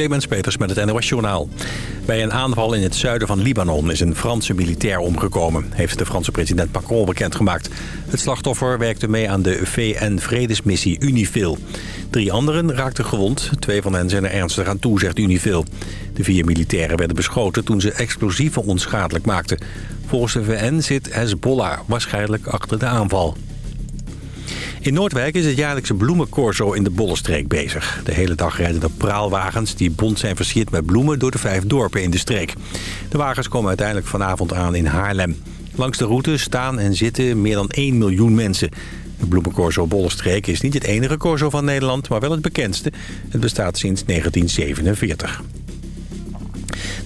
Clemens Peters met het NOS Journaal. Bij een aanval in het zuiden van Libanon is een Franse militair omgekomen... heeft de Franse president Macron bekendgemaakt. Het slachtoffer werkte mee aan de VN-vredesmissie UNIFIL. Drie anderen raakten gewond. Twee van hen zijn er ernstig aan toe, zegt UNIFIL. De vier militairen werden beschoten toen ze explosieven onschadelijk maakten. Volgens de VN zit Hezbollah waarschijnlijk achter de aanval. In Noordwijk is het jaarlijkse bloemencorso in de Bollenstreek bezig. De hele dag rijden er praalwagens die bont zijn versierd met bloemen door de vijf dorpen in de streek. De wagens komen uiteindelijk vanavond aan in Haarlem. Langs de route staan en zitten meer dan 1 miljoen mensen. De bloemencorso Bollenstreek is niet het enige corso van Nederland, maar wel het bekendste. Het bestaat sinds 1947.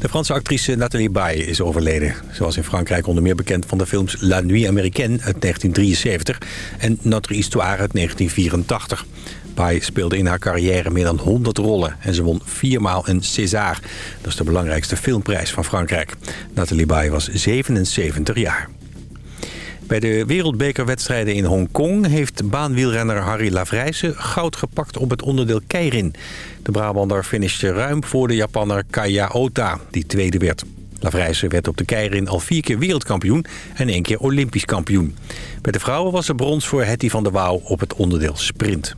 De Franse actrice Nathalie Baye is overleden. Ze was in Frankrijk onder meer bekend van de films La Nuit Américaine uit 1973 en Notre Histoire uit 1984. Baye speelde in haar carrière meer dan 100 rollen en ze won viermaal een César. Dat is de belangrijkste filmprijs van Frankrijk. Nathalie Baye was 77 jaar. Bij de wereldbekerwedstrijden in Hongkong heeft baanwielrenner Harry Lavrijsen goud gepakt op het onderdeel Keirin. De Brabander finishte ruim voor de Japanner Kaya Ota, die tweede werd. Lavrijsen werd op de Keirin al vier keer wereldkampioen en één keer olympisch kampioen. Bij de vrouwen was er brons voor Hetty van der Wouw op het onderdeel sprint.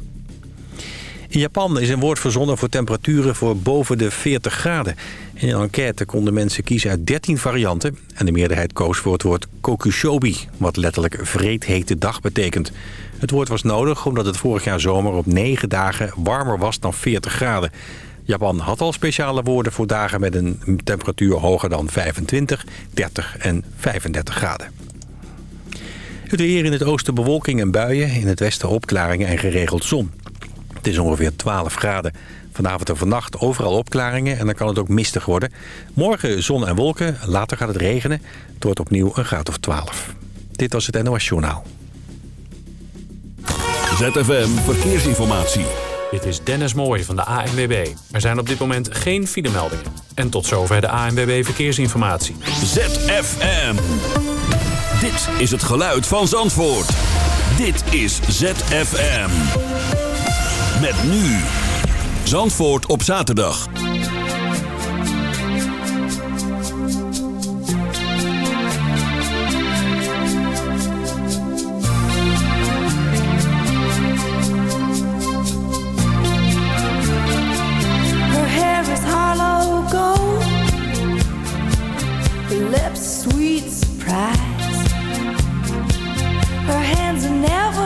In Japan is een woord verzonnen voor temperaturen voor boven de 40 graden. In een enquête konden mensen kiezen uit 13 varianten... en de meerderheid koos voor het woord kokushobi... wat letterlijk vreedhete dag betekent. Het woord was nodig omdat het vorig jaar zomer op 9 dagen warmer was dan 40 graden. Japan had al speciale woorden voor dagen met een temperatuur hoger dan 25, 30 en 35 graden. Het weer in het oosten bewolking en buien, in het westen opklaringen en geregeld zon. Het is ongeveer 12 graden. Vanavond en vannacht overal opklaringen en dan kan het ook mistig worden. Morgen zon en wolken, later gaat het regenen. Het wordt opnieuw een graad of 12. Dit was het NOS Journaal. ZFM Verkeersinformatie. Dit is Dennis Mooij van de ANWB. Er zijn op dit moment geen filemeldingen. En tot zover de ANWB Verkeersinformatie. ZFM. Dit is het geluid van Zandvoort. Dit is ZFM. Met nu. Zandvoort op zaterdag. Sweet surprise. Her hands are never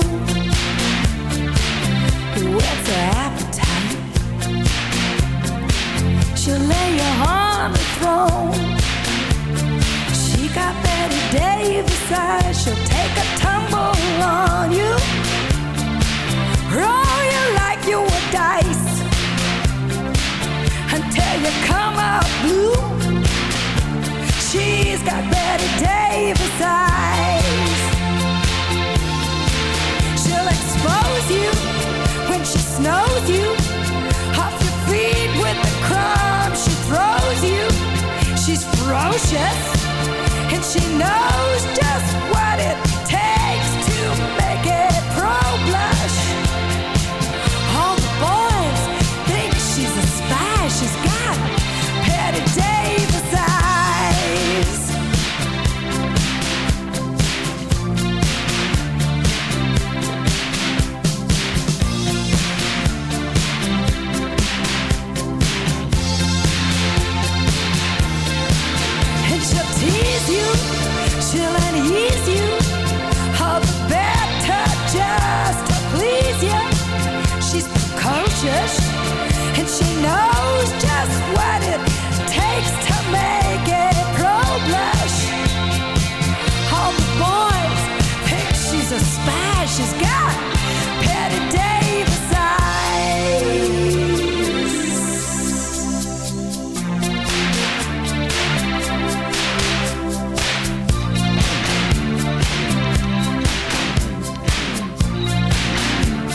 She got Betty Davis eyes. She'll take a tumble on you. Roll you like you were dice until you come out blue. She's got Betty Davis eyes. And she knows know.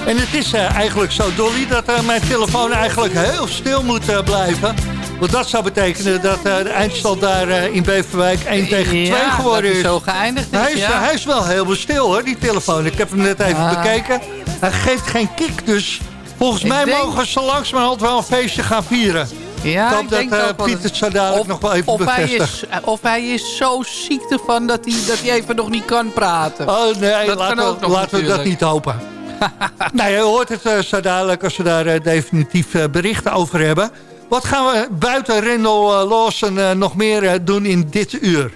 En het is eh, eigenlijk zo, Dolly, dat eh, mijn telefoon eigenlijk heel stil moet eh, blijven. Want dat zou betekenen dat de eindstand daar in Beverwijk 1 tegen 2 Ja, geworden dat is. zo geëindigd is, hij, is ja. hij is wel heel stil hoor, die telefoon. Ik heb hem net even Ah. bekeken. Hij geeft geen kick, dus volgens Ik mij denk- mogen ze langzamerhand wel een feestje gaan vieren. Ja, ik hoop ik dat denk wel Piet dat- het zo dadelijk nog wel even of hij, is, of hij is zo ziek ervan dat hij, dat hij even nog niet kan praten. Oh nee, Dat laten, we, laten we dat niet hopen. nou, je hoort het eh, zo dadelijk als we daar eh, definitief eh, berichten over hebben. Wat gaan we buiten Rendel uh, Lawson nog meer doen in dit uur?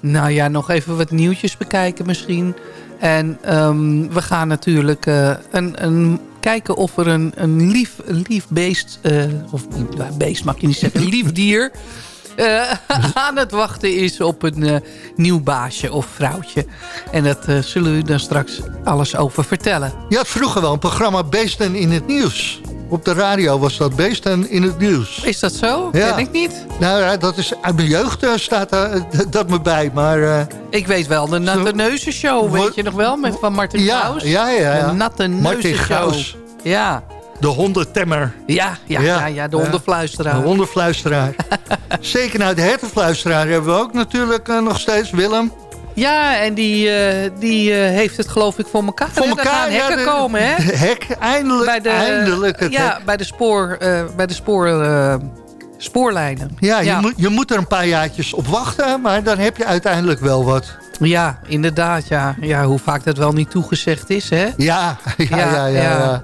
Nou ja, nog even wat nieuwtjes bekijken misschien. En ehm, we gaan natuurlijk een, een, kijken of er een, een lief, lief beest... of beest mag je niet zeggen, een lief dier... eh, aan het wachten is op een eh, nieuw baasje of vrouwtje. En dat eh, zullen we u dan straks alles over vertellen. Je had vroeger wel een programma Beesten in het Nieuws. Op de radio was dat Beesten in het Nieuws. Is dat zo? Ja. Ken ik niet. Nou ja, dat is uit mijn jeugd staat dat me bij. Maar Ik weet wel, de Natte Neuzen Show, weet je nog wel? Met, van Martin ja, ja, ja, ja. De Natte Martin Neuzen Show. Gaus, Ja. De hondentemmer. Ja, ja, Ja. ja, ja, de hondenfluisteraar. De hondenfluisteraar. Zeker, nou de hertenfluisteraar hebben we ook natuurlijk eh, nog steeds. Willem. Ja, en die, eh, die eh, heeft het geloof ik voor elkaar. Voor elkaar, ja, hekken de- komen, hè? hek, eindelijk, Bij de, eindelijk het ja, hek. bij de, spoor, bij de spoor, spoorlijnen. Ja, je. Moet, je moet er een paar jaartjes op wachten, maar dan heb je uiteindelijk wel wat. Ja, inderdaad, ja. ja. Hoe vaak dat wel niet toegezegd is, hè? Ja. Ja, ja, ja.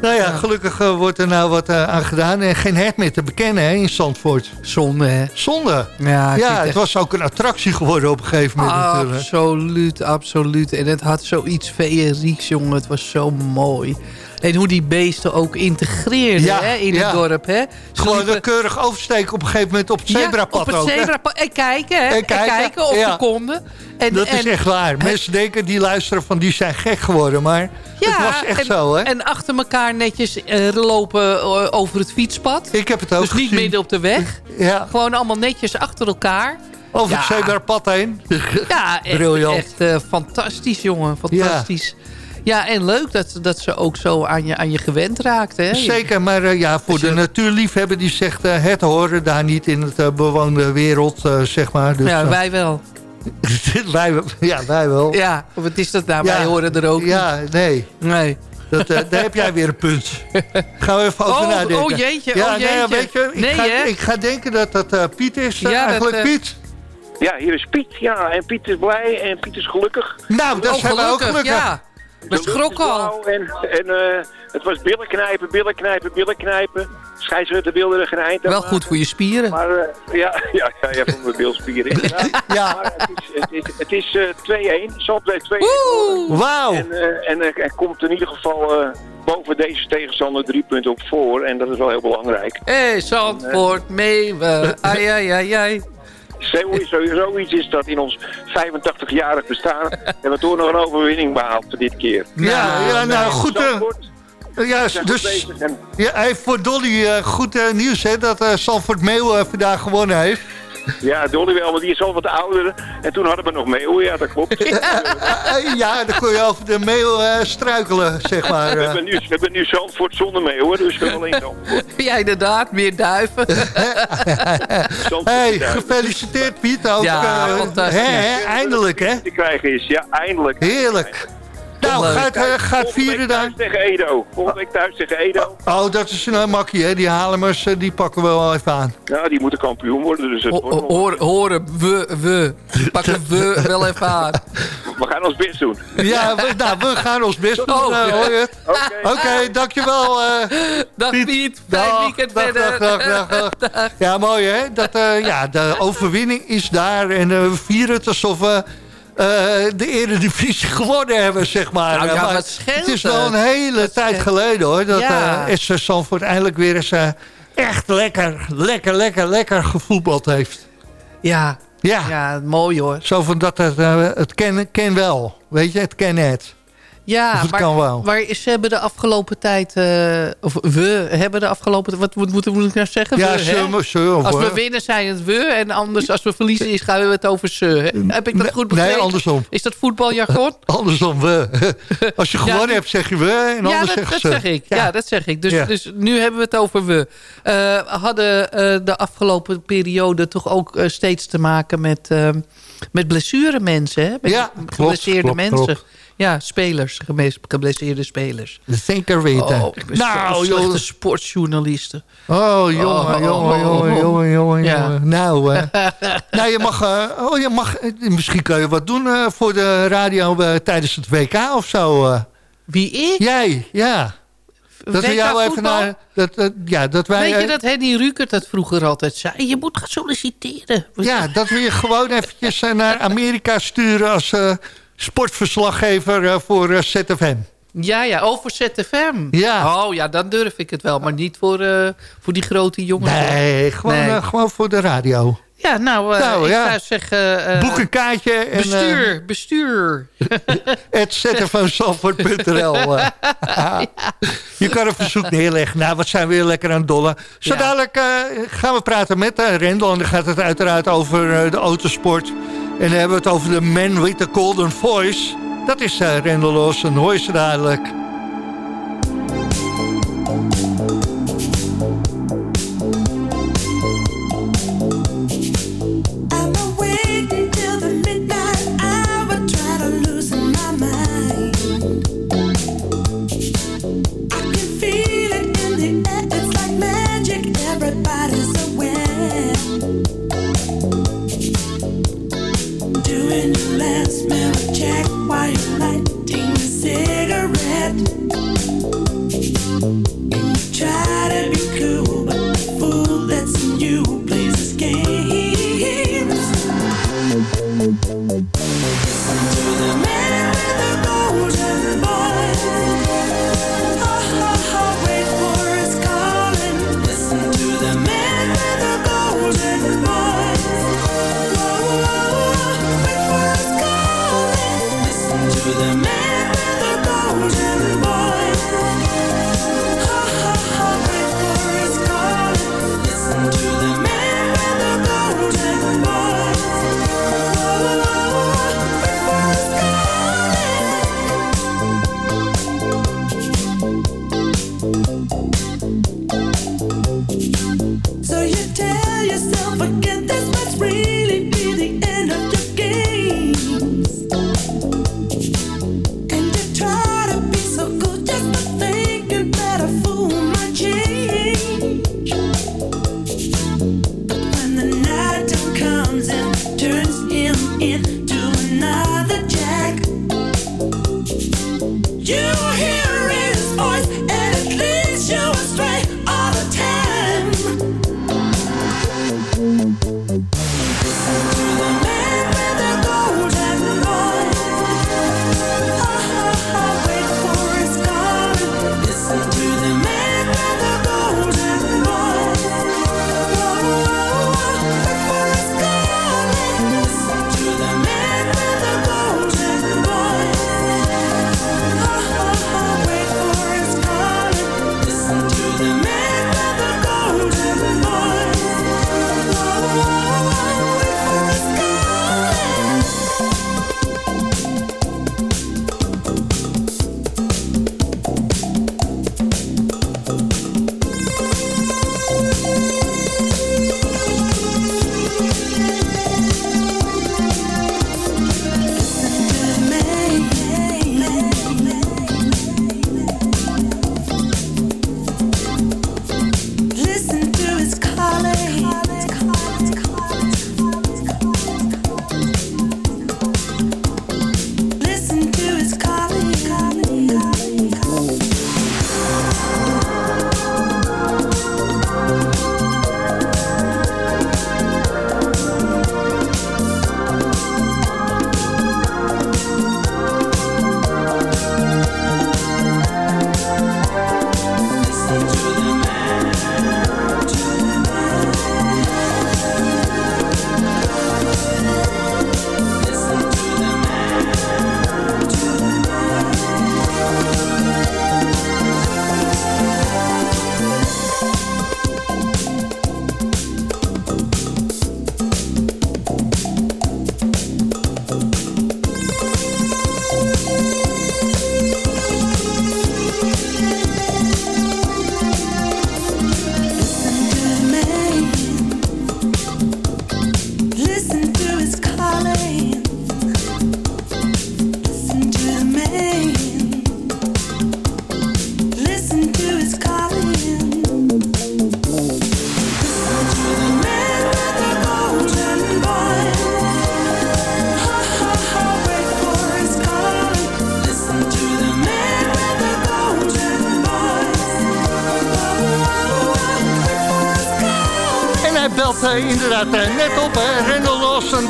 Nou ja, gelukkig eh, wordt er nou wat eh, aan gedaan. En geen hert meer te bekennen hè, in Zandvoort. Zonde, hè? Zonde. Ja, Ja, het echt- was ook een attractie geworden op een gegeven moment natuurlijk. Absoluut, absoluut. En het had zoiets feerieks, jongen. Het was zo mooi. En hoe die beesten ook integreerden Ja, hè, in ja. het dorp. Hè. Ze Gewoon liepen- keurig oversteken op een gegeven moment op het Ja, zebrapad op het zebrapad. En kijken, hè. En En kijken, kijken, of ja. ze konden. En, Dat is echt waar. Mensen denken die luisteren van die zijn gek geworden. Maar het was echt en, zo hè. En achter elkaar netjes eh, lopen eh, over het fietspad. Ik heb het ook Dus niet gezien. midden op de weg. Ja, Gewoon allemaal netjes achter elkaar. over het Ja. zebrapad heen. Ja, echt, Briljant. echt eh, fantastisch, jongen. Fantastisch. Ja. en leuk dat, dat ze ook zo aan je, aan je gewend raakt. Hè? Zeker, maar eh, ja, voor je- de natuurliefhebber die zegt... eh, het horen daar niet in het eh, bewoonde wereld, eh, zeg maar. Dus, ja, eh, wij wel. wij, ja, wij wel. Ja, wat is dat nou? Ja. Wij horen er ook Ja, nee. niet. Nee. Dat, eh, daar heb jij weer een punt. Gaan we even over Oh, nadenken. oh jeetje, ja, oh nee, ja, jeetje. weet je, ik, Nee, ga, hè? ik ga denken dat dat eh, Piet is. eh, Ja, dat, eigenlijk eh, Piet. Ja, hier is Piet. Ja, en Piet is blij en Piet is gelukkig. Nou, dat Oh, zijn we ook gelukkig, gelukkig. ja. We schrokken al. En, en eh, het was billen knijpen, billen knijpen, billen knijpen. Scheidsrechter wilde er geen eind aan Wel goed voor je spieren. Maar eh, ja, ja, ja, ja, voor mijn bilspieren inderdaad. Ja. Maar het is, het is, het is eh, 2-1. Zand heeft 2-1 Oeh. gewonnen. Wauw. En, eh, en er komt in ieder geval eh, boven deze tegenstander drie punten op voor. En dat is wel heel belangrijk. Hé, hey, Zandvoort, Meeuwen. Ai, ai, ai, ai. Sowieso, zoiets is dat in ons 85-jarig bestaan. hebben we toch nog een overwinning behaald voor dit keer. Ja, ja, nou goed. eh, ja, dus en ja, hij heeft voor Dolly eh, goed eh, nieuws hè, dat eh Sanford Meeuw vandaag gewonnen heeft. Ja, Dolly wel, want die is al wat ouder. En toen hadden we nog mee. Ja, dat klopt. Ja, dan kun je over de Meeuw eh, struikelen, zeg maar. We eh. hebben nu, we hebben nu Zandvoort zonder mee hoor, dus wel alleen Zandvoort. Ja, inderdaad, meer duiven. Hey, gefeliciteerd Piet. Ook, Ja, hè, eindelijk hè. te krijgen is. Ja, eindelijk. Heerlijk. Nou, leuk. gaat, eh, gaat Volgende vieren week daar. thuis tegen Edo. Volgende week thuis tegen Edo. Oh, dat is een uh, makkie hè. Die halemers, eh, die pakken we wel even aan. Ja, die moeten kampioen worden. Dus het hoor- horen, we, we. Pakken we wel even aan. we gaan ons best doen. Ja, we, nou, we gaan ons best doen. Oh. eh, hoor je het? Oké. Oké, dankjewel. eh Dag Piet. Piet, fijn Dag, weekend dag, verder. dag, dag, dag, dag. Ja, mooi hè. Dat, eh, ja, de overwinning is daar. En eh, we vieren het alsof we eh, de Eredivisie gewonnen hebben, zeg maar. Nou ja, Eh, maar het is wel een hele Wat tijd scheelt- geleden hoor. Dat Ja. eh SV Zandvoort eindelijk weer eens eh, echt lekker, lekker, lekker, lekker gevoetbald heeft. Ja, Ja, ja, mooi hoor. zo van dat het, eh, het ken, ken wel. Weet je, het ken het. Ja, het maar, kan wel. maar ze hebben de afgelopen tijd... eh, of we hebben de afgelopen... Wat moet, moet, moet ik nou zeggen? Ja, we, ze, ze, Als we winnen zijn het we. En anders als we verliezen is, gaan we het over ze. hè? Heb ik dat Nee, goed nee, begrepen? andersom. Is dat voetbaljargon? Andersom, we. Als je gewonnen hebt, zeg je we. En ja, anders dat, dat ze. zeg ik. Ja. dat zeg ik. Dus, dus nu hebben we het over we. Eh, hadden eh, de afgelopen periode toch ook steeds te maken met, met blessure mensen. Hè? Met Ja, klopt, geblesseerde klopt, mensen. klopt. Ja, spelers. Geblesseerde spelers. Zeker weten. Oh, nou, joh. sportjournalisten. Oh, jongen, Oh, jongen, oh, jongen, oh. jongen, jongen, Ja. jongen. Nou, nou, je mag, eh, oh, je mag, eh, misschien kun je wat doen eh, voor de radio tijdens het WK of zo. Wie ik? Jij, ja. Dat we jou even naar, dat, ja, dat wij, Weet je dat Henny Rukert dat vroeger altijd zei? Je moet gaan solliciteren. ja, dat we je gewoon eventjes naar Amerika sturen als sportverslaggever eh, voor eh, ZFM. Ja, ja, over ZFM. Ja. Oh ja, dan durf ik het wel. Maar niet voor, eh, voor die grote jongens. Nee, gewoon, Nee. gewoon voor de radio. Ja, nou, Nou, ik ja. zou zeggen... Boek een kaartje en bestuur, bestuur. het zfmzandvoort.nl. eh. Je kan een verzoek neerleggen. Nou, wat zijn we weer lekker aan het dollen. Zo Ja. dadelijk gaan we praten met Rendel. En dan gaat het uiteraard over de autosport. En dan hebben we het over de man with the golden voice. Dat is uh, Rendel Lawson. Hoor dadelijk.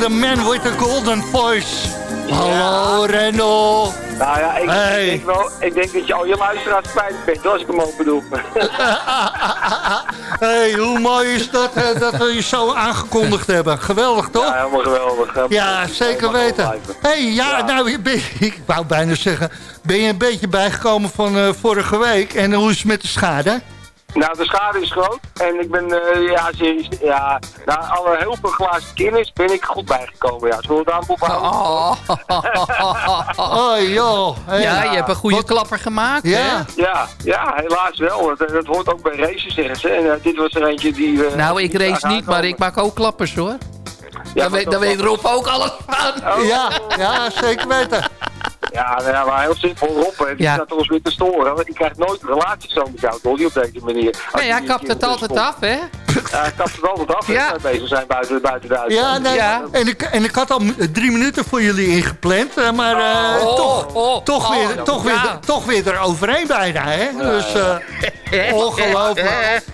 The man with the golden voice. Hallo, Rendel. Nou ja, ik, Hey. ik, denk wel, ik denk dat je al je luisteraars kwijt bent, als ik hem open doe. hey, hoe mooi is dat eh, dat we je zo aangekondigd hebben. Geweldig, toch? Ja, helemaal geweldig. Helemaal- Ja, zeker weten. hey, ja, Ja. nou, ben, ik wou bijna zeggen... ben je een beetje bijgekomen van eh, vorige week? En hoe is het met de schade? Nou, de schade is groot. En ik ben, eh, ja, serieus, ja, na alle heel veel glazen kennis ben ik goed bijgekomen. Ja, zullen we het aanboek houden? Oh. Oh, joh. Hey. Ja, je hebt een goede Wat- klapper gemaakt, Ja. hè? Ja, ja, helaas wel. Dat, dat hoort ook bij races, zeggen ze. En eh, dit was er eentje die... eh, Nou, ik race niet, maar ik maak ook klappers, hoor. Ja, daar weet, daar weet Rob ook alles van. Oh, Ja, ja, zeker weten. Ja, nou maar heel simpel, Rob, hè, die Ja. staat ons weer te storen. Want ik krijg nooit relaties zo met jou, Dolly, op deze manier. Nee, hij kapt het altijd af, hè? Ja, kapt het altijd af, hè, Ja. bezig zijn buiten, buiten de Ja, uitzending. nee, Ja. En, ik, en ik had al drie minuten voor jullie ingepland, eh, maar eh, Oh, toch, oh, toch, oh, weer, toch, ja. weer, toch weer eroverheen bijna, hè? Dus eh, ongelooflijk.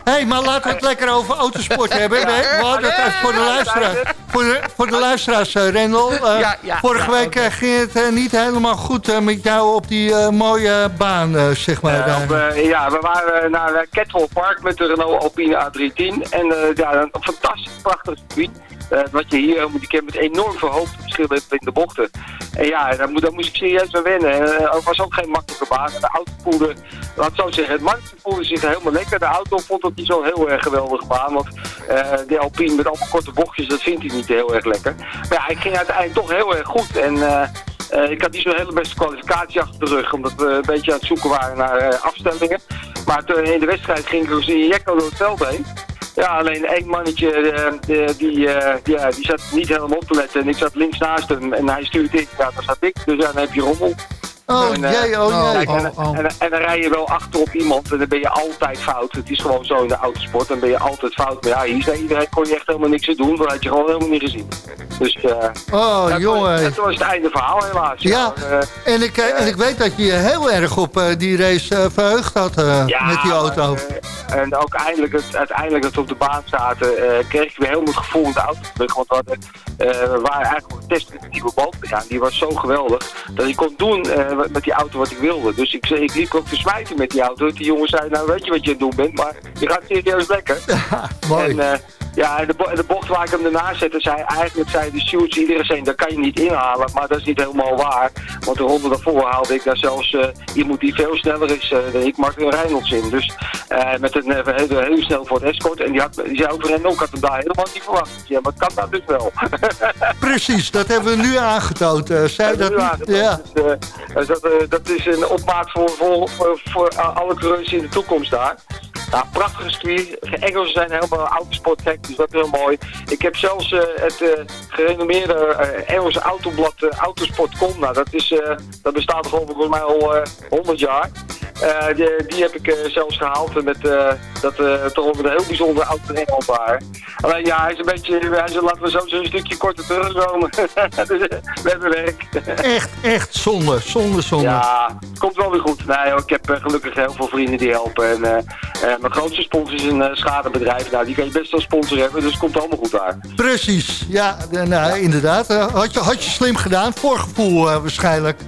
Hé, hey, maar laten we het lekker over autosport hebben. We, we hadden het even voor de luisteraars. Voor de, voor de luisteraars, eh, Rendel. Eh, Ja, ja, vorige ja, week ging het niet helemaal goed met jou op die mooie baan, zeg maar. Daar. op, ja, we waren naar uh, Ketwell Park met de Renault Alpine A310. En eh, ja, een fantastisch prachtig circuit. Eh, wat je hier helemaal die kent met enorm veel hoogteverschillen in de bochten. En ja, daar, moet, moest ik serieus aan wennen. Eh, het was ook geen makkelijke baan. De auto voelde, laat ik zo zeggen, het mannetje voelde zich helemaal lekker. De auto vond het niet zo'n heel erg geweldige baan. Want eh de Alpine met allemaal korte bochtjes, dat vindt hij niet heel erg lekker. Maar ja, ik ging uiteindelijk toch heel erg goed. En eh, eh, ik had niet zo'n hele beste kwalificatie achter de rug. Omdat we een beetje aan het zoeken waren naar eh, afstellingen. Maar in de wedstrijd ging ik als een jekko door het veld heen. Ja, alleen één mannetje eh, die, eh, ja, die zat niet helemaal op te letten. En ik zat links naast hem en hij stuurt in. Ja, daar zat ik. Dus dan heb je rommel. Oh en, eh, jee, oh oh, jee. Kijk, en, oh. En, en dan rij je wel achter op iemand en dan ben je altijd fout. Het is gewoon zo in de autosport, dan ben je altijd fout. Maar ja, hier zei iedereen, kon je echt helemaal niks aan doen, dat had je gewoon helemaal niet gezien. Dus eh Oh, dat, jongen. was, dat was het einde verhaal helaas. Ja, eh, en ik, en ik weet dat je je heel erg op eh, die race verheugd had eh, Ja, met die auto. en ook eindelijk, het, uiteindelijk dat we op de baan zaten, eh, kreeg ik weer helemaal het gevoel in de auto terug. Want we, hadden, eh, we waren eigenlijk op een test met een nieuwe band. Ja, die was zo geweldig dat ik kon doen met die auto wat ik wilde. Dus ik, ik liep ook te smijten met die auto. Die jongen zei, nou weet je wat je aan het doen bent, maar je gaat serieus lekker. Mooi. En, eh, ja, en de, bo- de bocht waar ik hem daarna zette, zei eigenlijk zei de stewards iedereen zei, dat kan je niet inhalen. Maar dat is niet helemaal waar. Want de ronde daarvoor haalde ik daar zelfs eh, iemand die veel sneller is eh, dan ik, Martin Reynolds in. Dus eh, met een heel, heel snel voor het escort. En die, had, die zei ook ik had hem daar helemaal niet verwacht. Ja, maar kan dat dus wel. Precies, dat hebben we nu aangetoond. zei dat Ja, niet? dat, Ja. dat, dat is een opmaat voor, voor, voor, voor alle coureurs in de toekomst daar. Ja, prachtige circuit. De Engelsen zijn helemaal autosportgek, dus dat is heel mooi. Ik heb zelfs eh, het eh, gerenommeerde eh, Engelse autoblad Autosport.com. Nou, dat, is, dat bestaat volgens mij al eh 100 jaar. Eh, die, die heb ik eh, zelfs gehaald met eh, dat toch ook een heel in Engeland waren. Alleen ja, hij is een beetje, hij is, laten we zo een stukje korter terugkomen. dus, hebben werk. Echt, echt zonde, zonde, zonde. Ja, komt wel weer goed. Nee, hoor, ik heb gelukkig heel veel vrienden die helpen. En, mijn grootste sponsor is een schadebedrijf. Nou, die kan je best wel sponsor hebben, dus het komt allemaal goed daar. Precies, ja, nou, inderdaad. Had, je, had je slim gedaan, voorgevoel waarschijnlijk.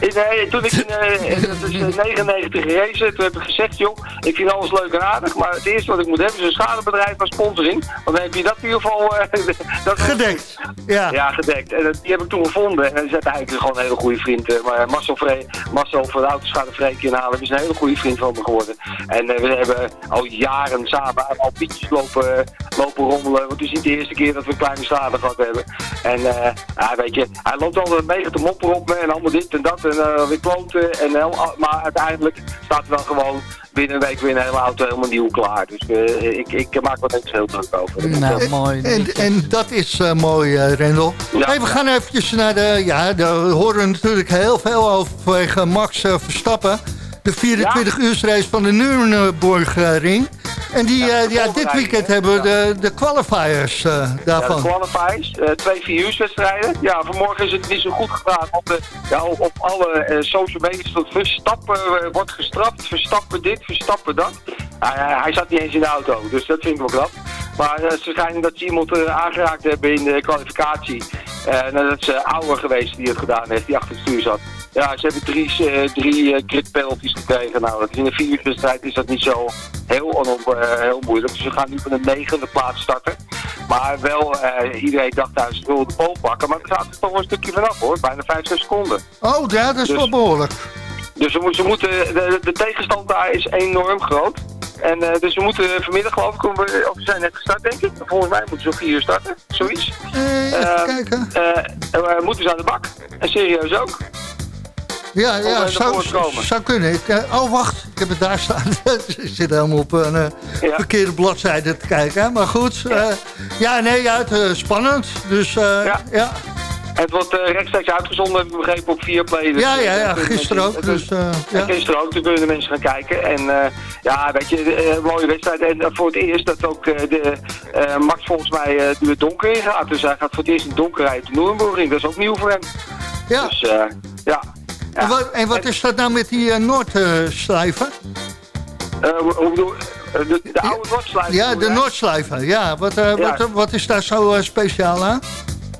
In, eh, toen ik in, is, eh, 99 gereden, toen heb ik gezegd, joh, ik vind alles leuk en aardig, maar het eerste wat ik moet hebben is een schadebedrijf als sponsoring. Want dan heb je dat in ieder geval... eh, dat Gedekt, ja. Ja, gedekt. En dat- die heb ik toen gevonden. En hij is eigenlijk gewoon een hele goede vriend. eh, Maar Marcel, Vre Marcel van de Autoschade Freekje in Haarlem is een hele goede vriend van me geworden. En eh, we hebben al jaren samen aan alpietjes lopen, lopen rommelen. Want het is niet de eerste keer dat we een kleine schade gehad hebben. En ja, weet je, hij loopt altijd mega te mopperen op me en allemaal dit en dat. En eh, weer kloten. En, heel- maar uiteindelijk staat er dan gewoon binnen een week weer een hele auto helemaal nieuw klaar. Dus eh, ik, ik maak me niks heel druk over. Nou, mooi. En, en dat is eh, mooi, eh, Rendel. Ja. Hey, we gaan eventjes naar de... Ja, daar horen we natuurlijk heel veel over vanwege Max eh, Verstappen. De 24-uursrace van de Nürburgring. En die, eh, ja, dit weekend hebben we de, de qualifiers eh, Ja, de daarvan. qualifiers, eh, twee vier-uurwedstrijden. Ja, vanmorgen is het niet zo goed gegaan. Op, de, ja, op, alle social media stond Verstappen wordt gestraft, Verstappen dit, Verstappen dat. Hij- zat niet eens in de auto, dus dat vind ik wel knap. Maar uh, ze schijnen dat ze iemand uh, aangeraakt hebben in de kwalificatie. Uh, dat is Ouwer geweest die het gedaan heeft, die achter het stuur zat. Ja, ze hebben drie, drie grid penalties gekregen. Nou, in een vierwedstrijd is dat niet zo heel, heel moeilijk. Dus we gaan nu van de negende plaats starten. Maar wel, iedereen dacht thuis, ze willen de pol pakken. Maar er staat er toch een stukje vanaf hoor, bijna 5, 6 seconden. Oh, ja, dat is dus, wel behoorlijk. Dus we, ze moeten, de, de tegenstand daar is enorm groot. En uh, dus we moeten vanmiddag geloof ik, of we zijn net gestart denk ik. Volgens mij moeten ze om vier uur starten, zoiets. Uh, even kijken. Uh, moeten ze aan de bak. En serieus ook. Ja, ja zou, zou kunnen. Ik, oh, wacht. Ik heb het daar staan. ik zit helemaal op een ja. verkeerde bladzijde te kijken. Maar goed. Ja, ja nee, ja, het, spannend. Dus ja. ja. Het wordt uh, rechtstreeks uitgezonden, heb ik begrepen, op vier play. Dus, ja, ja, ja, gisteren ook. Dus, uh, ja. Gisteren ook, toen kunnen de mensen gaan kijken. En uh, ja, weet je, een mooie wedstrijd. En voor het eerst dat ook de, Max volgens mij de donker in gaat. Dus hij gaat voor het eerst in de donker rijden de Noornburgring. Dat is ook nieuw voor hem. Ja. Dus ja. Ja. En wat, en wat is dat nou met die Noordslijven? hoe bedoel de, de oude Noordslijven? Ja, de Noordslijven. Ja, wat, wat, wat is daar zo speciaal aan?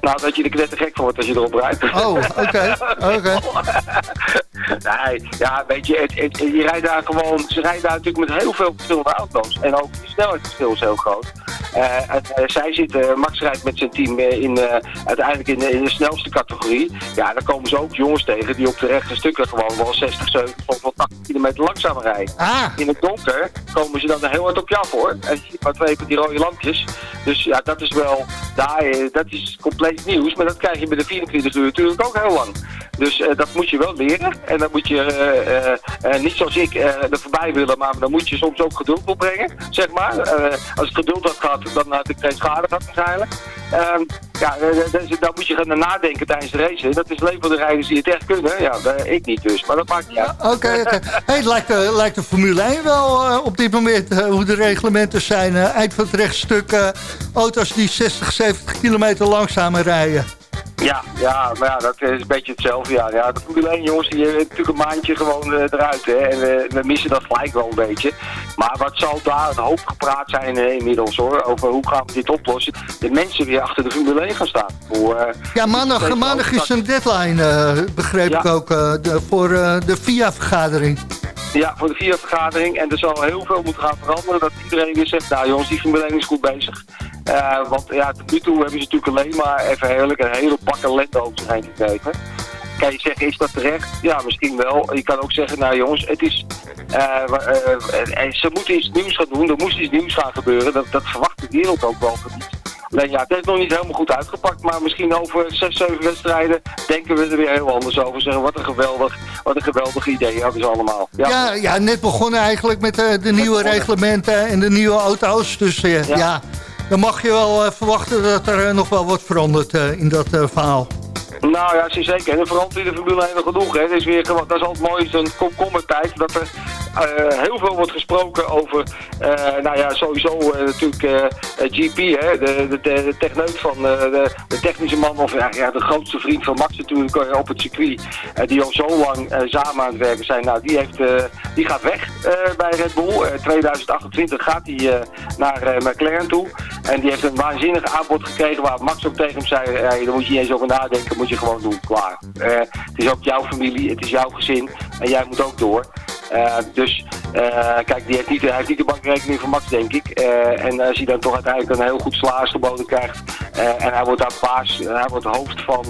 Nou, dat je er net te gek wordt als je erop rijdt. Oh, oké. oké. nee, ja, weet je, het, het, je rijdt daar gewoon... Ze rijden daar natuurlijk met heel veel verschillende auto's. En ook de snelheidsverschil is heel groot. En, uh, zij zitten, Max rijdt met zijn team in, uiteindelijk in, in, de snelste categorie. Ja, dan komen ze ook jongens tegen die op de rechte stukken gewoon wel 60, 70 of wel 80 kilometer langzamer rijden. Ah. In het donker komen ze dan heel hard op je af hoor. En je ziet maar twee van die rode lampjes. Dus ja, dat is wel, daar, dat is compleet nieuws. Maar dat krijg je bij de 24 uur natuurlijk ook heel lang. Dus uh, dat moet je wel leren. En dan moet je uh, uh, niet zoals ik er voorbij willen, maar dan moet je soms ook geduld opbrengen, zeg maar. als het geduld had gehad, dan had ik geen schade gehad waarschijnlijk. Ehm, ja, dus, dan moet je gaan nadenken tijdens de race. Dat is alleen voor de rijders die het echt kunnen. Ja, ik niet dus, maar dat maakt niet uit. Oké, okay, okay. hey, het lijkt, lijkt de Formule 1 wel op dit moment hoe de reglementen zijn. eind van het rechtstuk auto's die 60, 70 kilometer langzamer rijden. Ja, ja, maar ja, dat is een beetje hetzelfde. Ja, ja de Formule 1 jongens, die hebben natuurlijk een maandje gewoon uh, eruit. Hè, en uh, we missen dat gelijk wel een beetje. Maar wat zal daar een hoop gepraat zijn uh, inmiddels hoor, over hoe gaan we dit oplossen. De mensen weer achter de Formule 1 gaan staan. Voor, ja, maandag, maandag is een deadline, begreep ik ook, de, voor de VIA-vergadering. Ja, voor de VIA-vergadering. En er zal heel veel moeten gaan veranderen. Dat iedereen weer zegt, nou jongens, die Formule 1 is goed bezig. Uh, want ja, tot nu toe hebben ze natuurlijk alleen maar even heerlijk een hele bak ellende over zich heen gekregen. Kan je zeggen, is dat terecht? Ja, misschien wel. Je kan ook zeggen, nou jongens, het is, uh, uh, ze moeten iets nieuws gaan doen. Er moest iets nieuws gaan gebeuren. Dat, dat verwacht de wereld ook wel van iets. Ja, het heeft nog niet helemaal goed uitgepakt. Maar misschien over zes, zeven wedstrijden denken we er weer heel anders over. Zeggen, wat een geweldig, wat een geweldig idee hadden ze allemaal. Ja, ja, ja net begonnen eigenlijk met uh, de nieuwe reglementen en de nieuwe auto's. Dus uh, ja. ja. dan mag je wel uh, verwachten dat er nog wel wat verandert in dat verhaal. Nou ja, zeker. En verandert in de Formule 1 nog genoeg. Hè. Dat, is weer, dat is altijd mooi, zo'n komkommertijd, dat er heel veel wordt gesproken over, uh, nou ja, sowieso uh, natuurlijk GP, hè, de, de, de techneut van de, de, technische man, of ja, de grootste vriend van Max natuurlijk op het circuit, die al zo lang samen aan het werken zijn. Nou, die, heeft, die gaat weg bij Red Bull. 2028 gaat hij naar McLaren toe. En die heeft een waanzinnig aanbod gekregen waar Max ook tegen hem zei, hey, daar moet je niet eens over nadenken, moet je gewoon doen, klaar. het is ook jouw familie, het is jouw gezin en jij moet ook door. Uh, dus uh, kijk, die heeft niet, hij heeft niet de bankrekening van Max, denk ik. Uh, en als hij dan toch uiteindelijk een heel goed salaris geboden krijgt... en hij wordt daar baas, hij wordt hoofd van...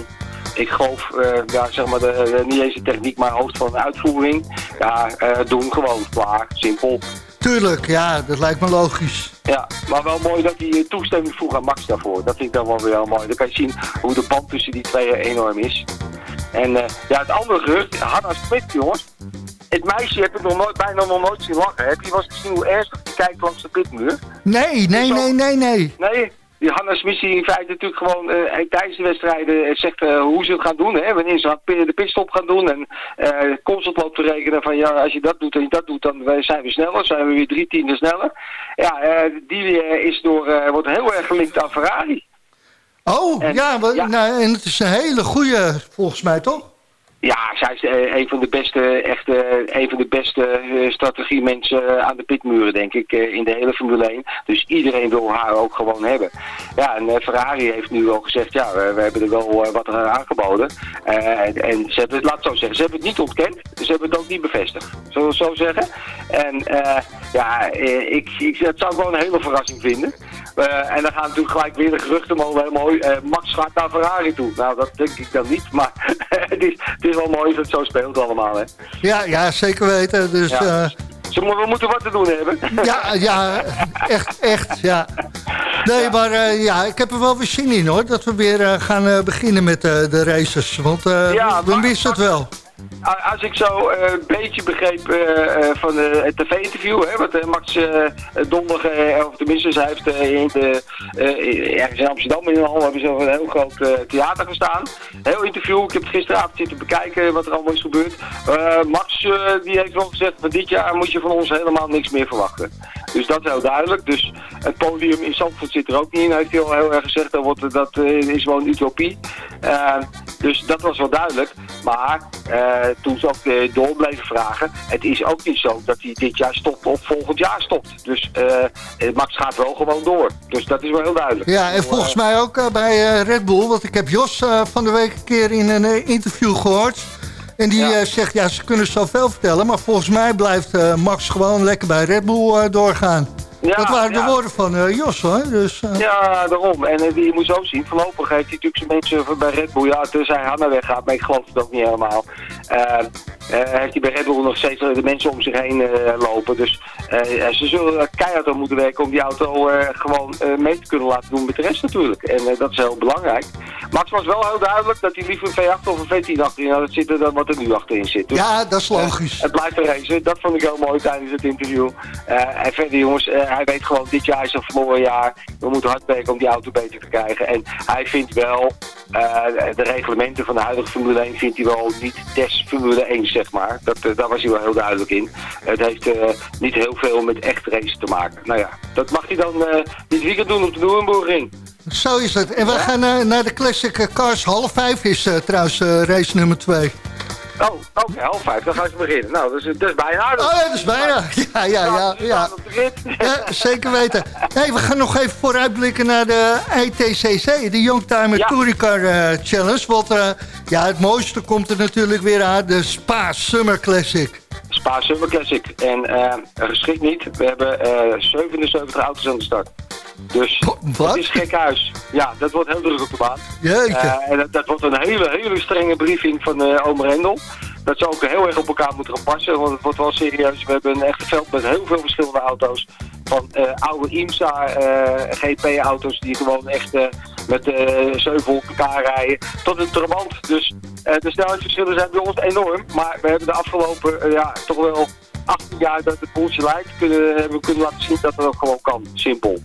Ik geloof, ja, zeg maar, de, de, niet eens de techniek, maar hoofd van de uitvoering. Ja, doen gewoon, klaar, simpel. Tuurlijk, ja, dat lijkt me logisch. Ja, maar wel mooi dat hij toestemming vroeg aan Max daarvoor. Dat vind ik dan wel weer heel mooi. Dan kan je zien hoe de band tussen die twee enorm is. En ja, het andere gerucht, Hanna Smit, jongens het meisje heb ik nog nooit, bijna nog nooit zien lachen. Heb je was gezien hoe ernstig kijkt langs de pitmuur? Nee, nee, nee, nee, nee. Nee? Die Hanna Smith in feite natuurlijk gewoon uh, tijdens de wedstrijden uh, zegt uh, hoe ze het gaan doen. Hè? Wanneer ze de pitstop gaan doen. En uh, constant loopt te rekenen van ja, als je dat doet en je dat doet, dan zijn we sneller. zijn we weer drie tienden sneller. Ja, die is door, wordt heel erg gelinkt aan Ferrari. Oh, en, ja, maar, ja. Nou, en het is een hele goede volgens mij toch? Ja, zij is eh, een van de beste, echt eh, een van de beste eh, strategiemensen aan de pitmuren, denk ik, in de hele Formule 1. Dus iedereen wil haar ook gewoon hebben. Ja, en Ferrari heeft nu al gezegd, ja, we, we hebben er wel wat aan aangeboden. En, en ze hebben het, laat het zo zeggen, ze hebben het niet ontkend, ze hebben het ook niet bevestigd. Zullen we het zo zeggen? En ja, ik, ik, dat zou ik wel een hele verrassing vinden. Eh, en dan gaan natuurlijk gelijk weer de geruchten heel mooi. eh, Max gaat naar Ferrari toe. Nou, dat denk ik dan niet, maar het, is, het is wel mooi dat het zo speelt allemaal. Hè. Ja, ja, zeker weten. Dus Ja. mo- we moeten wat te doen hebben. ja, ja, echt, echt, ja. Nee, maar eh, ja, ik heb er wel weer zin in hoor. Dat we weer eh, gaan eh, beginnen met eh, de races. Want eh, Ja, we missen het wel. Als ik zo eh, een beetje begreep eh, eh, van het tv-interview, wat Max donderdag, of tenminste, zij heeft de, ergens in Amsterdam in een hal hebben ze op een heel groot theater gestaan. Heel interview, ik heb gisteravond zitten bekijken wat er allemaal is gebeurd. Max die heeft wel gezegd, van dit jaar moet je van ons helemaal niks meer verwachten. Dus dat is heel duidelijk. Dus het podium in Zandvoort zit er ook niet in, heeft hij al heel erg gezegd. Dat, wordt, dat eh, is wel een utopie. Eh, dus dat was wel duidelijk. Maar eh, toen ze ook door bleven vragen, het is ook niet zo dat hij dit jaar stopt of volgend jaar stopt. Dus eh, Max gaat wel gewoon door. Dus dat is wel heel duidelijk. Ja, en volgens mij ook bij Red Bull. Want ik heb Jos van de week een keer in een interview gehoord. En die Ja. eh, zegt, ja, ze kunnen zoveel vertellen. Maar volgens mij blijft eh, Max gewoon lekker bij Red Bull eh, doorgaan. Ja, dat waren ja. de woorden van eh, Jos hoor. Dus, Ja, daarom. En die je moet zo zien. Voorlopig heeft hij natuurlijk zijn mensen bij Red Bull. Ja, tussen hij Hanna weggaat, maar ik geloof het ook niet helemaal. Eh, eh, heeft hij bij Red Bull nog steeds de mensen om zich heen eh, lopen. Dus eh, ze zullen keihard aan moeten werken om die auto eh, gewoon eh, mee te kunnen laten doen met de rest natuurlijk. En eh, dat is heel belangrijk. Max was wel heel duidelijk dat hij liever een V8 of een V10 achterin had zitten dan wat er nu achterin zit. Dus, ja, dat is logisch. het blijft een race. Dat vond ik heel mooi tijdens het interview. Eh, en verder jongens, eh, hij weet gewoon, dit jaar is een verloren jaar. We moeten hard werken om die auto beter te krijgen. En hij vindt wel, eh, de reglementen van de huidige Formule 1 vindt hij wel niet des Formule 1, zeg maar. Dat, eh, daar was hij wel heel duidelijk in. Het heeft eh, niet heel veel met echt race te maken. Nou ja, dat mag hij dan eh, dit weekend doen op de Nürburgring. Zo is het. En we gaan eh, naar de Classic Cars. Half vijf is eh, trouwens eh, race nummer twee. Oh, oké, half vijf, dan gaan ze beginnen. Nou, dat is, dat is bijna aardig. Oh, dat is bijna. Ja, ja, ja. Ja. rit. Ja, zeker weten. Hey, we gaan nog even vooruitblikken naar de ITCC, de Youngtimer Ja. Touring Car eh, Challenge. Want eh, ja, het mooiste komt er natuurlijk weer aan, de Spa Summer Classic. Spa Summer Classic. En eh geschikt niet, we hebben eh 77 auto's aan de start. Dus Wat? het is gek huis. Ja, dat wordt heel druk op de baan. Eh, en dat, dat wordt een hele, hele strenge briefing van eh Omer Rendel. Dat ze ook heel erg op elkaar moeten gaan passen, want het wordt wel serieus. We hebben een echt veld met heel veel verschillende auto's. Van eh, oude IMSA GP-auto's die gewoon echt met eh 700 elkaar rijden, tot een Trabant. Dus de snelheidsverschillen zijn bij ons enorm. Maar we hebben de afgelopen, ja, toch wel 18 jaar dat het boeltje lijkt, kunnen, hebben kunnen laten zien dat het ook gewoon kan. Simpel.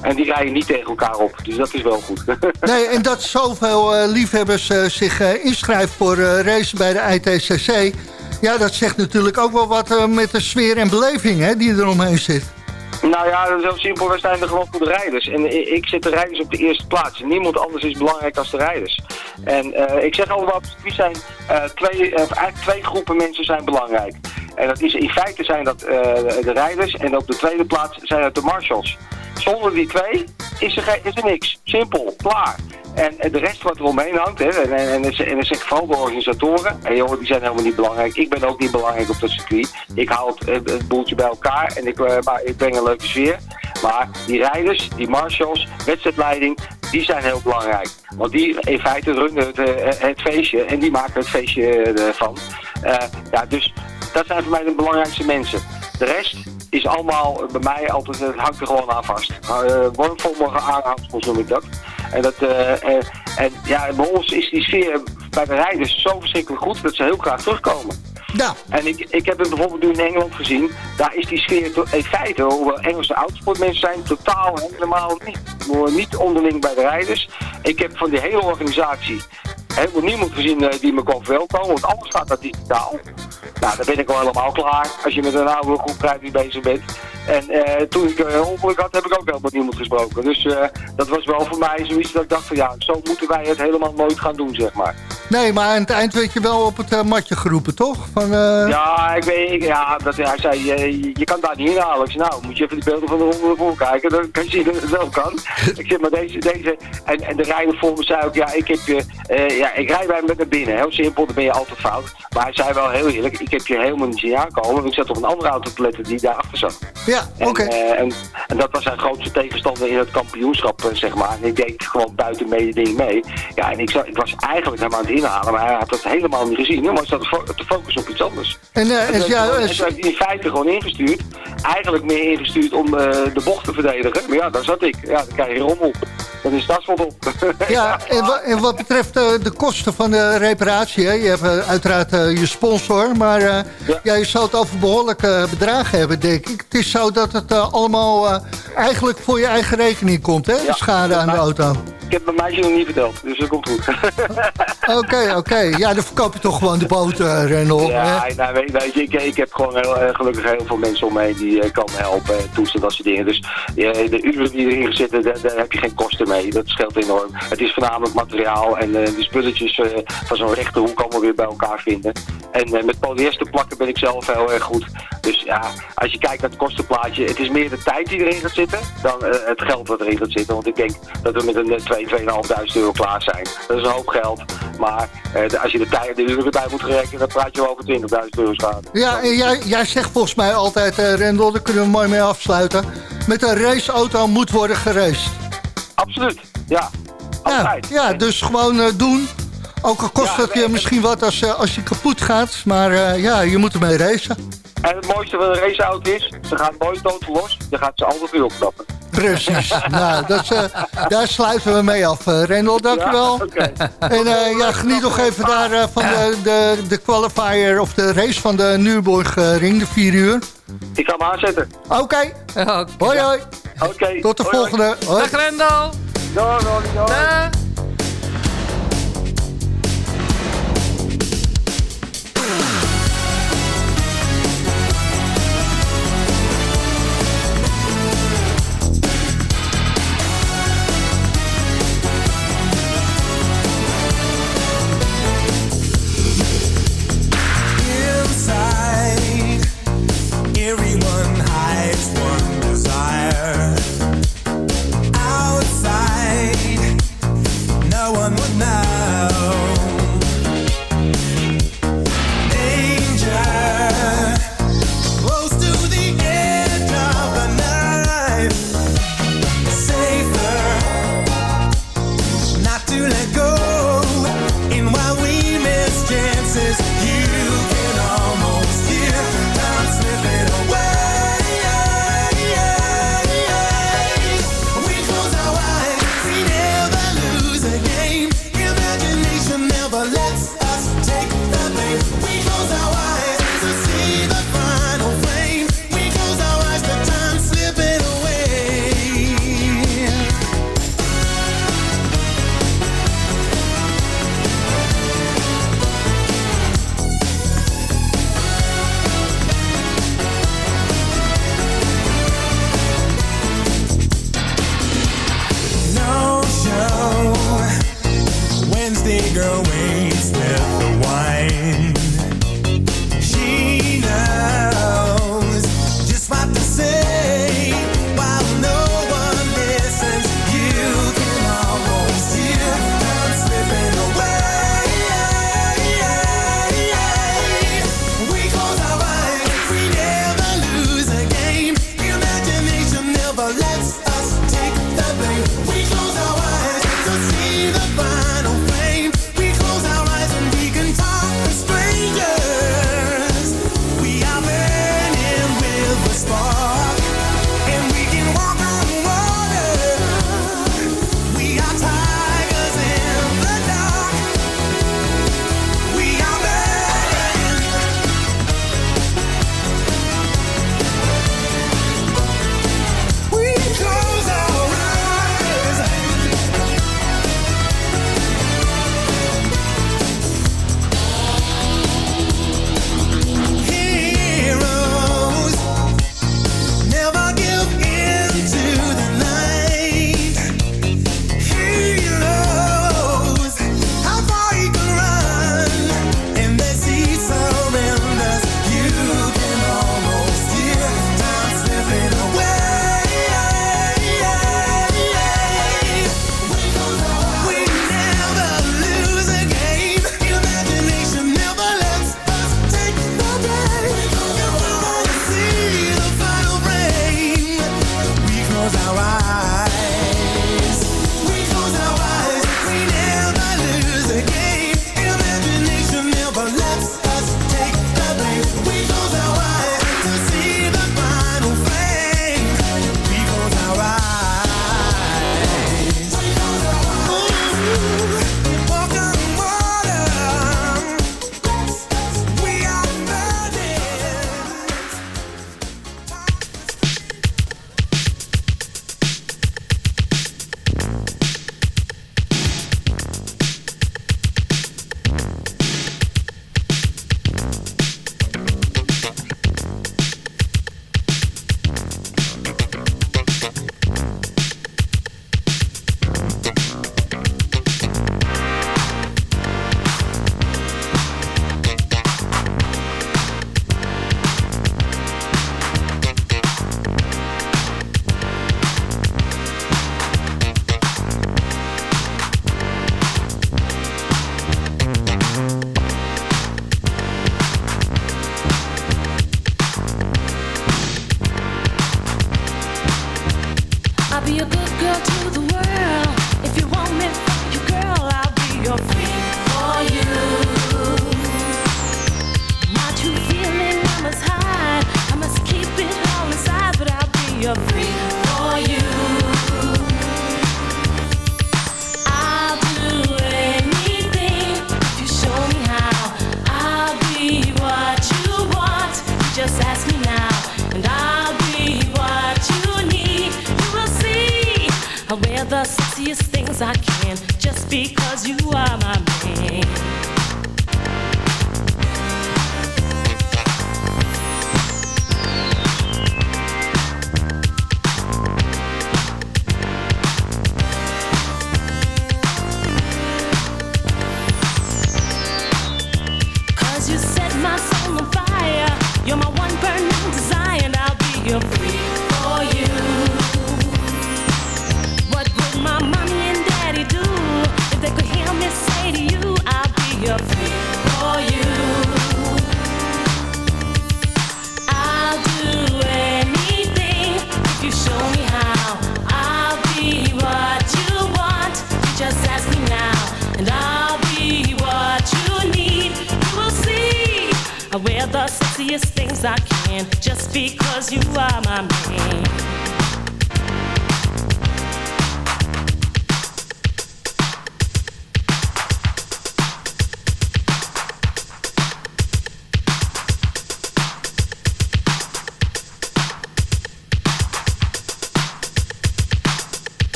En die rijden niet tegen elkaar op, dus dat is wel goed. Nee, en dat zoveel eh, liefhebbers eh, zich eh, inschrijven voor racen bij de ITCC... ja, dat zegt natuurlijk ook wel wat met de sfeer en beleving hè, die er omheen zit. Nou ja, dat is heel simpel. Wij zijn er gewoon voor de rijders. En ik zet de rijders op de eerste plaats. Niemand anders is belangrijk dan de rijders. En eh, ik zeg allemaal, wie zijn eh, twee, eh, eigenlijk twee groepen mensen zijn belangrijk. En dat is, in feite zijn dat de rijders. En op de tweede plaats zijn dat de marshals. Zonder die twee is er, is er niks. Simpel, klaar. En, de rest wat er omheen hangt, hè, en, en, en, en dat zeg vooral de organisatoren. En jongen, die zijn helemaal niet belangrijk. Ik ben ook niet belangrijk op dat circuit. Ik hou het, boeltje bij elkaar en ik, eh, maar ik breng een leuke sfeer. Maar die rijders, die marshals, wedstrijdleiding, die zijn heel belangrijk. Want die in feite runnen het, eh, het feestje en die maken het feestje ervan. Eh, ja, dus dat zijn voor mij de belangrijkste mensen. De rest is allemaal eh, bij mij altijd, het hangt er gewoon aan vast. Uh, Wormvormige aanhangsels noem ik dat. En, dat eh, en, en ja, bij ons is die sfeer bij de rijders zo verschrikkelijk goed dat ze heel graag terugkomen. Ja, En ik, ik heb het bijvoorbeeld nu in Engeland gezien. Daar is die sfeer in feite, hoewel Engelse autosportmensen zijn, totaal helemaal niet. Niet onderling bij de rijders. Ik heb van die hele organisatie helemaal niemand gezien eh, die me kon verwelkomen. Want alles gaat naar digitaal. Nou, dan ben ik al helemaal klaar. Als je met een oude groep rijdt die bezig bent. En eh, toen ik een ongeluk had, heb ik ook helemaal niemand gesproken. Dus eh, dat was wel voor mij zoiets dat ik dacht van ja, zo moeten wij het helemaal nooit gaan doen, zeg maar. Nee, maar aan het eind werd je wel op het matje geroepen, toch? Van, Ja, ik weet, ik, ja, dat, hij zei, je kan daar niet inhalen. Ik zei, nou, moet je even die beelden van de ronde ervoor kijken, dan kan je zien dat het wel kan. ik zeg, maar deze, deze, en, en de rijder voor me zei ook, ja, ik heb je, ja, ik rij bij met naar binnen, heel simpel, dan ben je altijd fout. Maar hij zei wel heel eerlijk, ik heb je helemaal niet zien aankomen, want ik zat op een andere auto te letten die daarachter zat. Ja, oké. En, en, en, dat was zijn grootste tegenstander in het kampioenschap, zeg maar. En ik deed gewoon buiten mee ding mee. Ja, en ik, ik was eigenlijk hem aan het inhalen, maar hij had dat helemaal niet gezien. Maar hij zat te focussen op iets anders. En, uh, en, ja, en heeft hij in feite gewoon ingestuurd. Eigenlijk meer ingestuurd om uh, de bocht te verdedigen. Maar ja, daar zat ik. Ja, dan krijg je rommel. Dan is dat op. ja, en, en, wat betreft uh, de kosten van de reparatie, hè? je hebt uiteraard je sponsor, maar ja. ja. je zou het over behoorlijke bedragen hebben, denk ik. Het is zo dat het allemaal eigenlijk voor je eigen rekening komt, hè? de schade aan de auto. Ik heb mijn meisje nog niet verteld, dus dat komt goed. Oké, oké. Ja, dan verkoop je toch gewoon de boter, Rendel. Ja, nou, weet, weet, je, ik, ik heb gewoon heel, gelukkig heel veel mensen om me die uh, komen helpen en toetsen, dat soort dingen. Dus uh, de uren die erin zitten, daar, daar, heb je geen kosten mee. Dat scheelt enorm. Het is voornamelijk materiaal en uh, die spulletjes van zo'n rechte hoek allemaal weer bij elkaar vinden. En met polyester plakken ben ik zelf heel erg goed. Dus ja, als je kijkt naar het kostenplaatje, het is meer de tijd die erin gaat zitten dan het geld wat erin gaat zitten. Want ik denk dat we met een 2, 2.500 euro klaar zijn. Dat is een hoop geld. Maar eh, als je de, tijd, de uren erbij moet rekenen, dan praat je wel over 20.000 euro schade. Ja, en jij, jij zegt volgens mij altijd, uh, Rendel, daar kunnen we mooi mee afsluiten. Met een raceauto moet worden geraced. Absoluut, ja. Altijd. Ja, ja dus gewoon uh, doen. Ook al kost ja, het je misschien wat als, als je kapot gaat. Maar ja, je moet ermee racen. En het mooiste van de raceauto is, ze gaan nooit dood los. dan gaat ze altijd weer opknappen. Precies. nou, dat, eh, daar sluiten we mee af. Eh, Rendel, dankjewel. Ja. En eh, ja, geniet nog even daar van de, de, de qualifier of de race van de Nürburgring, de 4 uur. Ik ga hem aanzetten. Oké. Hoi, hoi. Oké. Tot de volgende. Hoi. Dag Rendel. Doei, doei, doei.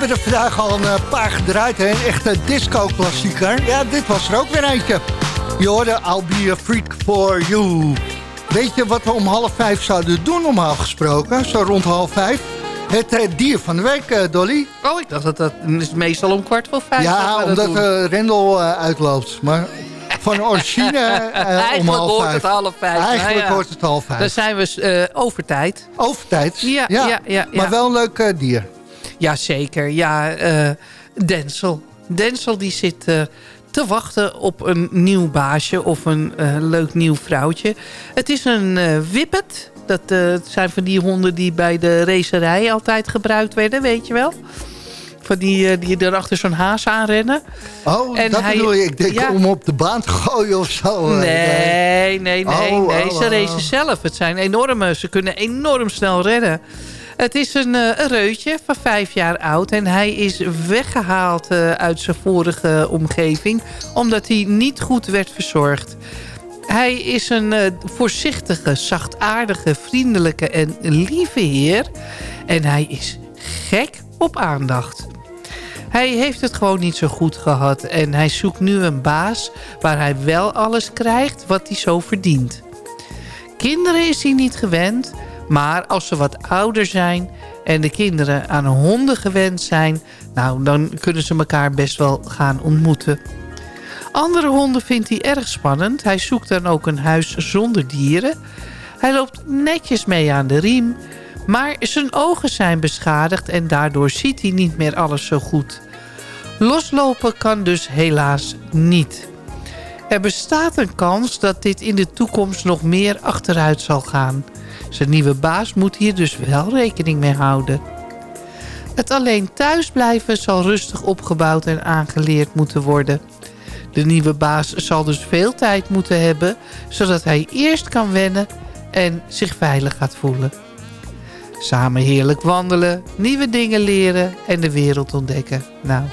Hebben er vandaag al een eh, paar gedraaid. Hè? Een echte disco-klassieker. Ja, dit was er ook weer eentje. Je hoorde I'll be a freak for you. Weet je wat we om half vijf zouden doen normaal gesproken? Zo rond half vijf. Het uh, dier van de week, uh, Dolly. Oh, ik dacht dat dat is meestal om kwart voor vijf. Ja, omdat uh, Rendel uitloopt. Maar van origine om half hoort vijf. het half vijf. Eigenlijk nou ja. hoort het half vijf. Dan zijn we over tijd. Over tijd? Ja, ja. ja, ja maar wel een leuk dier. Jazeker, ja. Uh, Denzel. Denzel die zit uh, te wachten op een nieuw baasje of een uh, leuk nieuw vrouwtje. Het is een whippet. Dat zijn van die honden die bij de racerij altijd gebruikt werden, weet je wel. Van die, die er achter zo'n haas aanrennen. Oh, en dat hij, bedoel je? Ik denk ja, om op de baan te gooien of zo. Nee, nee, nee. Oh, nee. Oh, ze racen oh. zelf. Het zijn enorme, ze kunnen enorm snel rennen. Het is een, uh, een reutje van vijf jaar oud. En hij is weggehaald uh, uit zijn vorige omgeving. Omdat hij niet goed werd verzorgd. Hij is een uh, voorzichtige, zachtaardige, vriendelijke en lieve heer. En hij is gek op aandacht. Hij heeft het gewoon niet zo goed gehad. En hij zoekt nu een baas waar hij wel alles krijgt wat hij zo verdient. Kinderen is hij niet gewend... Maar als ze wat ouder zijn en de kinderen aan honden gewend zijn... nou, dan kunnen ze elkaar best wel gaan ontmoeten. Andere honden vindt hij erg spannend. Hij zoekt dan ook een huis zonder dieren. Hij loopt netjes mee aan de riem. Maar zijn ogen zijn beschadigd en daardoor ziet hij niet meer alles zo goed. Loslopen kan dus helaas niet. Er bestaat een kans dat dit in de toekomst nog meer achteruit zal gaan. Zijn nieuwe baas moet hier dus wel rekening mee houden. Het alleen thuisblijven zal rustig opgebouwd en aangeleerd moeten worden. De nieuwe baas zal dus veel tijd moeten hebben... zodat hij eerst kan wennen en zich veilig gaat voelen. Samen heerlijk wandelen, nieuwe dingen leren en de wereld ontdekken. Nou,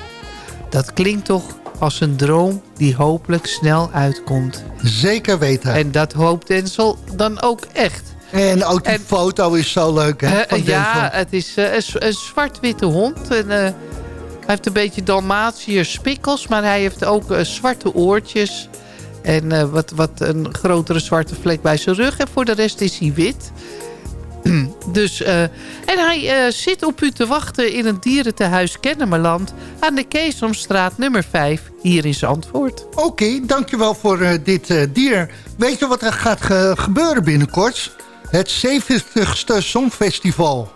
dat klinkt toch als een droom die hopelijk snel uitkomt. Zeker weten. En, En dat hoopt Denzel dan ook echt. Ook die en- foto is zo leuk, hè? Eh, van ja, Denzel. het is eh, een, zwart-witte hond. En, eh, hij heeft een beetje Dalmatiër spikkels, maar hij heeft ook eh, zwarte oortjes. En eh, wat, wat een grotere zwarte vlek bij zijn rug. En voor de rest is hij wit. dus, eh, en hij eh, zit op u te wachten in een dierentehuis Kennemerland... aan de Keesomstraat nummer 5, hier in Zandvoort. Oké, dankjewel voor eh, dit eh, dier. Weet je wat er gaat ge- gebeuren binnenkort? Het 70ste Songfestival.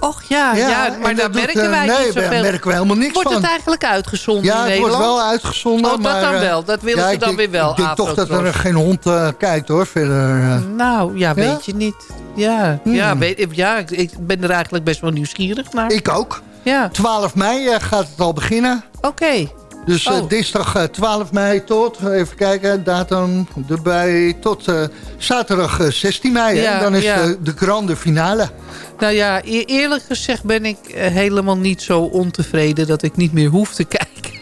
Och ja, ja, maar daar dat doet, merken eh, wij nee, niet daar zoveel. merken we helemaal niks Wordt van. het eigenlijk uitgezonden ja, in het wordt wel uitgezonden. Oh, dat maar, dan eh, wel. Dat willen ja, ze dan denk- weer wel, Ik denk toch dat er geen hond eh, kijkt hoor, verder. eh. Nou, ja, weet Ja? je niet. Ja, Hmm. ja, weet, ja ik, ik ben er eigenlijk best wel nieuwsgierig naar. Ik ook. Ja, 12 mei eh, gaat het al beginnen. oké. Dus eh, Oh. dinsdag eh, 12 mei tot, even kijken, datum erbij, tot eh, zaterdag eh, 16 mei. Ja, Dan is ja. de, de grande finale. Nou ja, e- eerlijk gezegd ben ik eh, helemaal niet zo ontevreden... dat ik niet meer hoef te kijken.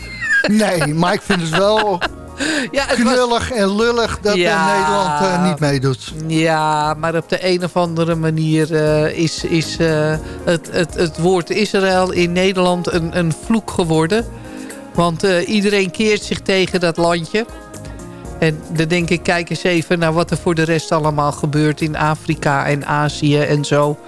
Nee, maar ik vind het wel Ja, het was, knullig en lullig dat eh, Ja. Nederland eh, niet meedoet. ja maar op de een of andere manier eh, is, is eh, het, het, het woord Israël in Nederland een, een vloek geworden. Want eh, iedereen keert zich tegen dat landje. En dan denk ik, kijk eens even naar wat er voor de rest allemaal gebeurt in Afrika en Azië en zo.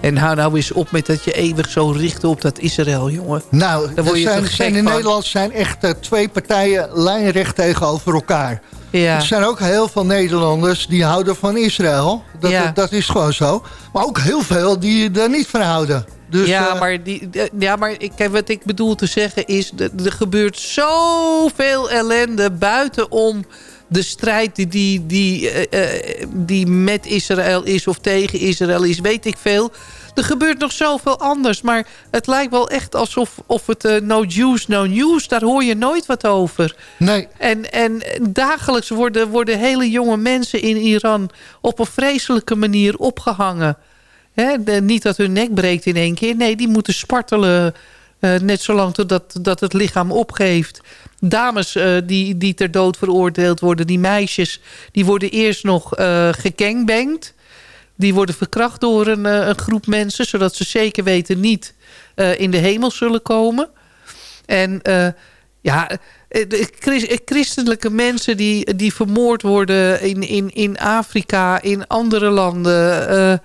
En hou nou eens op met dat je eeuwig zo richten op dat Israël, jongen. Nou, Daar word je zijn, in van? Nederland zijn echt eh, twee partijen lijnrecht tegenover elkaar. Ja, Er zijn ook heel veel Nederlanders die houden van Israël. Dat, Ja. dat is gewoon zo. Maar ook heel veel die er niet van houden. Dus, ja, eh, maar, die, eh, ja, maar ik, kijk, wat ik bedoel te zeggen is... er gebeurt zoveel ellende buitenom de strijd die, die, die, eh, die met Israël is of tegen Israël is, weet ik veel. Er gebeurt nog zoveel anders, maar het lijkt wel echt alsof of het no Jews, no news, daar hoor je nooit wat over. nee, En, en dagelijks worden, worden hele jonge mensen in Iran op een vreselijke manier opgehangen. Niet dat hun nek breekt in één keer. Nee, die moeten spartelen eh, net zolang totdat dat het lichaam opgeeft. Dames eh, die, die ter dood veroordeeld worden, die meisjes... die worden eerst nog eh gegangbangt. Die worden verkracht door een, een groep mensen... zodat ze zeker weten niet in de hemel zullen komen. En ja, christelijke mensen die, die vermoord worden in, in, in Afrika, in andere landen.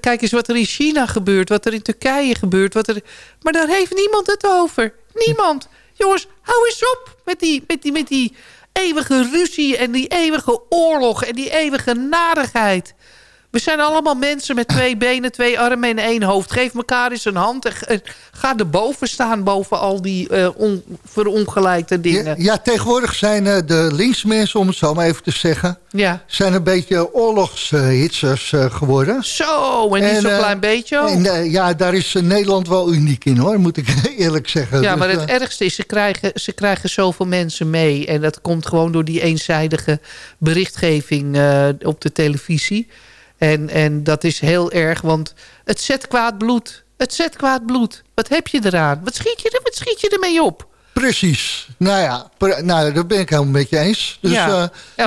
Kijk eens wat er in China gebeurt, wat er in Turkije gebeurt. Wat er, maar daar heeft niemand het over. Niemand. Jongens, hou eens op met die, met die, met die eeuwige ruzie en die eeuwige oorlog en die eeuwige narigheid. We zijn allemaal mensen met twee benen, twee armen en één hoofd. Geef elkaar eens een hand en en ga erboven staan... boven al die eh, on, verongelijkte dingen. ja, tegenwoordig zijn eh, de linksmensen, om het zo maar even te zeggen... Ja. zijn een beetje oorlogshitsers eh, geworden. Zo, en niet zo'n klein beetje ook. En, ja, daar is Nederland wel uniek in, hoor, moet ik eerlijk zeggen. Ja, Dus, maar het ergste is, ze krijgen, ze krijgen zoveel mensen mee. En dat komt gewoon door die eenzijdige berichtgeving op de televisie. En, en dat is heel erg, want het zet kwaad bloed. Het zet kwaad bloed. Wat heb je eraan? Wat schiet je, er, wat schiet je ermee op? Precies. Nou ja, nou, dat ben ik helemaal met je eens. Dus, ja. eh,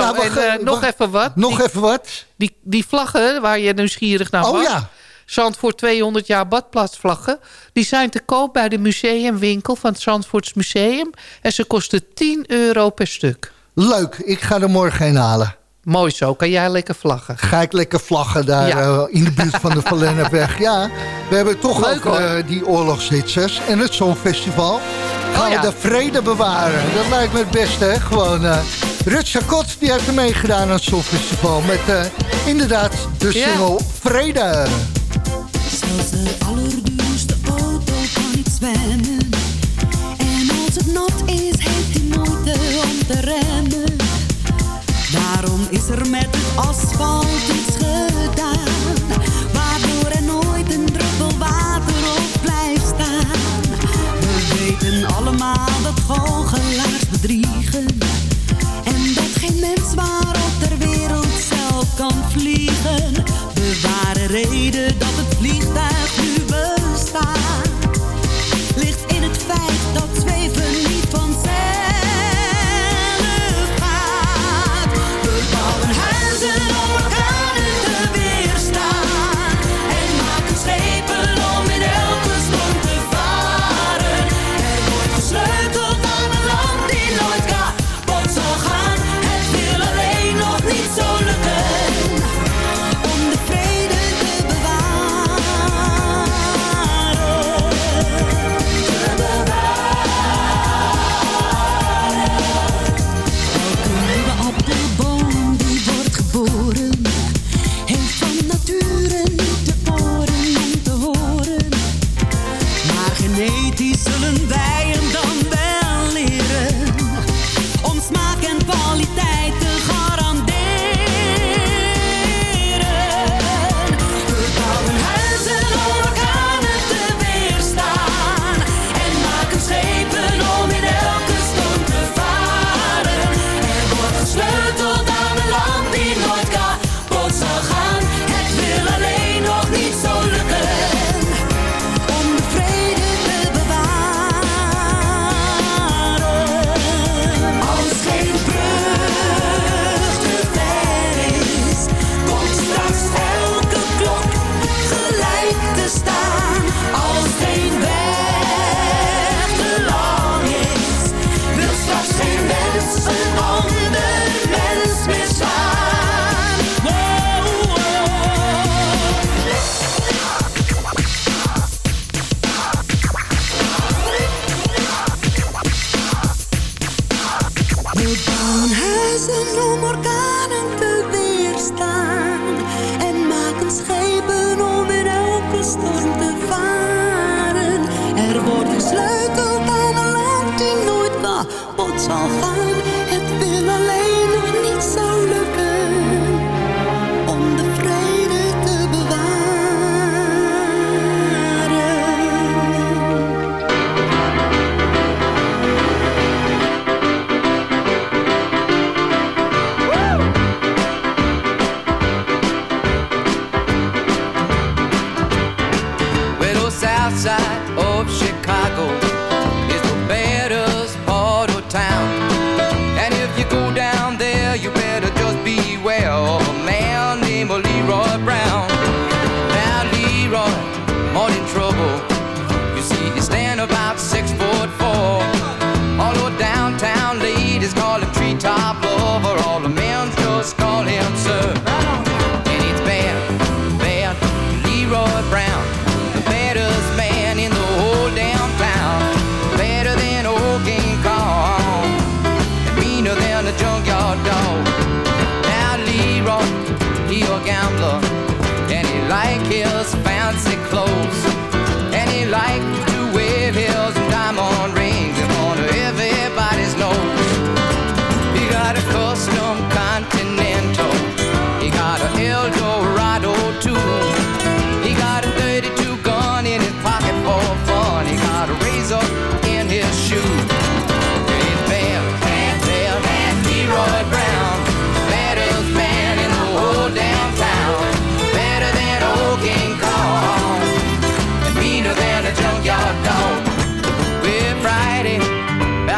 Oh, nou, wacht, en eh, nog even wat. Nog die, even wat. die, die vlaggen waar je nieuwsgierig naar Oh was. ja. Zandvoort 200 jaar badplaatsvlaggen. Die zijn te koop bij de museumwinkel van het Zandvoorts Museum. En ze kosten 10 euro per stuk. Leuk, ik ga er morgen heen halen. Mooi zo, kan jij lekker vlaggen? Ga ik lekker vlaggen daar eh, in de buurt van de Valennepweg. Ja, we hebben toch ook eh, die oorlogshitsers en het Songfestival. Gaan oh we de vrede bewaren. Dat lijkt me het beste, hè? Gewoon eh, uh, Kot, die heeft meegedaan aan het Songfestival. Met uh, inderdaad de single. Vrede. Zelfs de allerduurste auto kan niet zwemmen. is er met asfalt iets gedaan. Waardoor er nooit een druppel water op blijft staan. We weten allemaal dat goochelaars bedriegen. En dat geen mens waarop ter wereld zelf kan vliegen. De ware reden dat het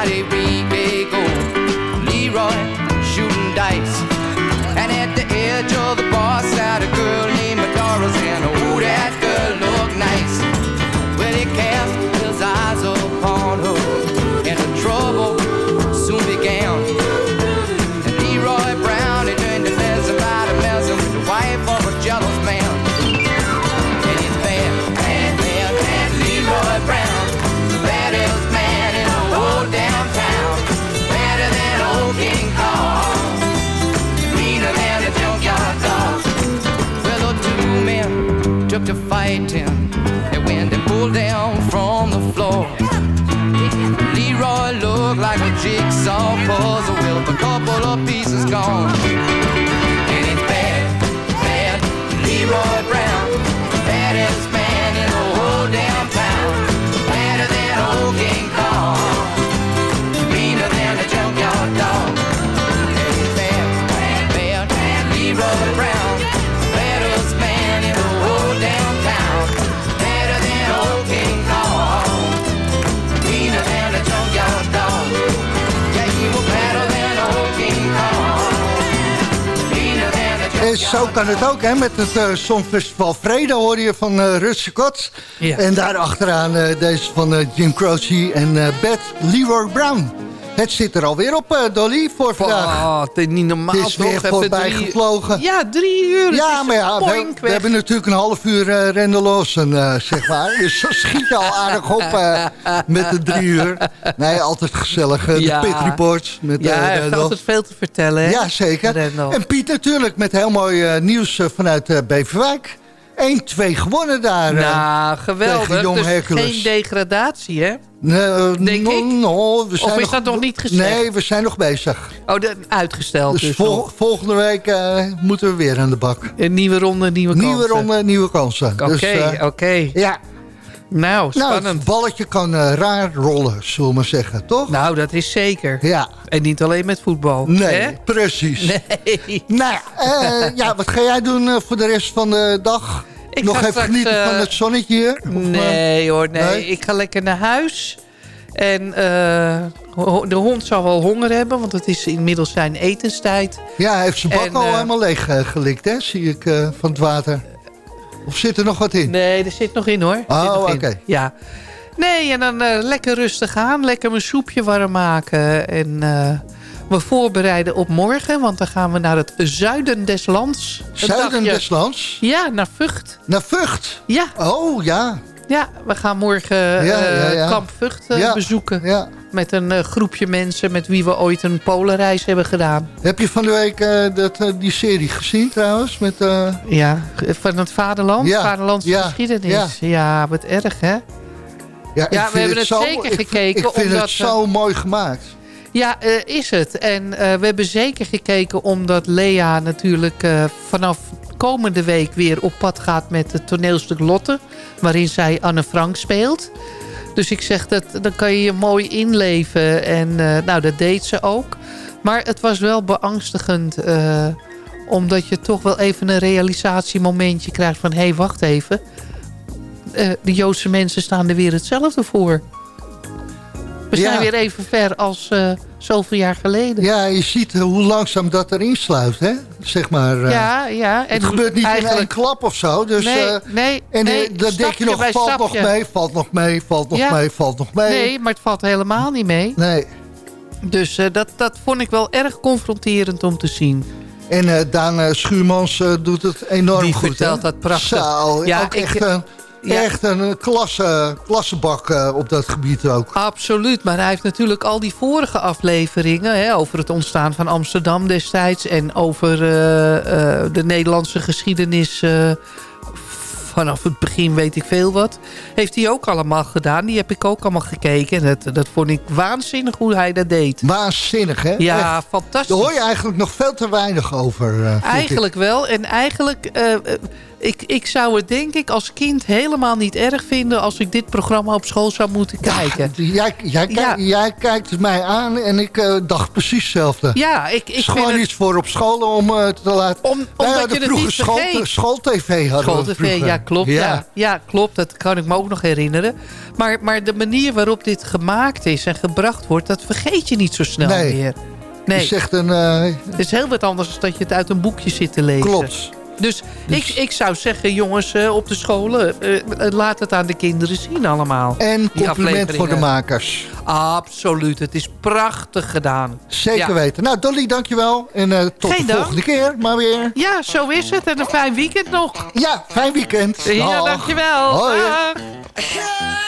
baby. With a couple of pieces gone. Zo kan het ook, hè, met het eh, Songfestival Vrede hoor je van eh Rut Scott. Ja. En daar achteraan eh, deze van eh, Jim Croce en eh Beth Leroy Brown. Het zit er alweer op, eh, Dolly, voor vandaag. Oh, het is niet normaal. Het is weer toch? Voorbij drie- gevlogen. Ja, drie uur. Ja, maar ja, we, hebben natuurlijk een half uur eh Rendel Lawson, eh, zeg maar. Dus zo schiet al aardig op met de drie uur. Nee, altijd gezellig. eh, Ja. De Pit Reports met Ja, hij heeft Rendel. altijd veel te vertellen. hè? Ja, zeker. Rendel. En Piet natuurlijk met heel mooi nieuws vanuit Beverwijk. 1-2 gewonnen daar. eh. Nou, geweldig. tegen Jong dus Hercules. geen degradatie, hè? Nee, eh, denk no- we zijn Of is nog- dat nog niet gezegd? Nee, we zijn nog bezig. Oh, de, uitgesteld Dus dus, vol- volgende week eh, moeten we weer aan de bak. Een nieuwe ronde, nieuwe kansen. Nieuwe ronde, nieuwe kansen. Oké, Dus, eh, oké. ja, Nou, nou, het balletje kan eh, raar rollen, zullen we maar zeggen, toch? Nou, dat is zeker. Ja, En niet alleen met voetbal. nee, Hè? precies. Nee. Nou, eh, ja, wat ga jij doen eh, voor de rest van de dag? Ik Nog even straks, genieten van het zonnetje hier? Of, Nee hoor, nee. nee? Ik ga lekker naar huis. En de hond zal wel honger hebben, want het is inmiddels zijn etenstijd. Ja, hij heeft zijn bak En, al helemaal leeg gelikt, hè? Zie ik van het water. Of zit er nog wat in? Nee, er zit nog in hoor. Oh, oké. Ja. Nee, en dan eh, lekker rustig aan. Lekker mijn soepje warm maken. En eh, we voorbereiden op morgen, want dan gaan we naar het zuiden des lands. Zuiden dagje. des lands? Ja, naar Vught. Naar Vught? Ja, Oh, ja. Ja we gaan morgen Ja, eh, ja, kamp Vught eh, bezoeken. Met een eh, groepje mensen met wie we ooit een polenreis hebben gedaan. Heb je van de week dat, die serie gezien trouwens? Met, Ja, van het vaderland, vaderlandse geschiedenis. Ja. wat erg hè? ja, we hebben het zo, zeker ik, gekeken, Ik vind omdat, het zo mooi gemaakt. Ja, is het. En we hebben zeker gekeken omdat Lea natuurlijk vanaf komende week weer op pad gaat met het toneelstuk Lotte. Waarin zij Anne Frank speelt. Dus ik zeg, dat, dan kan je je mooi inleven. En eh, nou, dat deed ze ook. Maar het was wel beangstigend. eh, omdat je toch wel even een realisatiemomentje krijgt van... hé, hey, wacht even. Eh, de Joodse mensen staan er weer hetzelfde voor. We zijn Ja. weer even ver als eh, zoveel jaar geleden. Ja, je ziet hoe langzaam dat erin sluit, hè? Zeg maar. eh, ja. ja. En het gebeurt niet in één eigenlijk- klap of zo. Dus, nee, eh, nee, en nee, dan denk je nog, valt stapje. nog mee, valt nog mee, valt nog Ja. mee, valt nog mee. Nee, maar het valt helemaal niet mee. Nee. Dus eh, dat, dat vond ik wel erg confronterend om te zien. En eh, Daan eh, Schuurmans eh, doet het enorm Die goed. vertelt hè? dat prachtig. Zo, Ja, ook ik- echt een, ja. echt een klasse, klassebak eh, op dat gebied ook. Absoluut, maar hij heeft natuurlijk al die vorige afleveringen... Hè, over het ontstaan van Amsterdam destijds... en over eh, eh, de Nederlandse geschiedenis... vanaf het begin weet ik veel wat... heeft hij ook allemaal gedaan. Die heb ik ook allemaal gekeken. En dat, dat vond ik waanzinnig hoe hij dat deed. Waanzinnig, hè? Ja, Echt. fantastisch. Daar hoor je eigenlijk nog veel te weinig over. ik. Eigenlijk wel. En eigenlijk, ik, ik zou het denk ik als kind helemaal niet erg vinden... als ik dit programma op school zou moeten kijken. Jij, jij, Ja. jij kijkt mij aan en ik eh, dacht precies hetzelfde. Ja, ik, Het ik is gewoon het... iets voor op school om eh, te laten... Om, Wij omdat hadden je het vroeger school, schooltv hadden School-tv, vroeger. ja klopt. Ja. Ja. klopt. Dat kan ik me ook nog herinneren. Maar, maar de manier waarop dit gemaakt is en gebracht wordt... dat vergeet je niet zo snel Nee. meer. Nee, zegt een... eh, het is heel wat anders dan dat je het uit een boekje zit te lezen. klopt. Dus, Ik, ik zou zeggen, jongens, eh, op de scholen... eh, eh, laat het aan de kinderen zien allemaal. En compliment voor de makers. Absoluut, het is prachtig gedaan. Zeker Ja. weten. Nou, Dolly, dankjewel. En tot Geen de dank. volgende keer maar weer. Ja, zo is het. En een fijn weekend nog. Ja, fijn weekend. Ja, Dag. dankjewel. Hoi. Dag.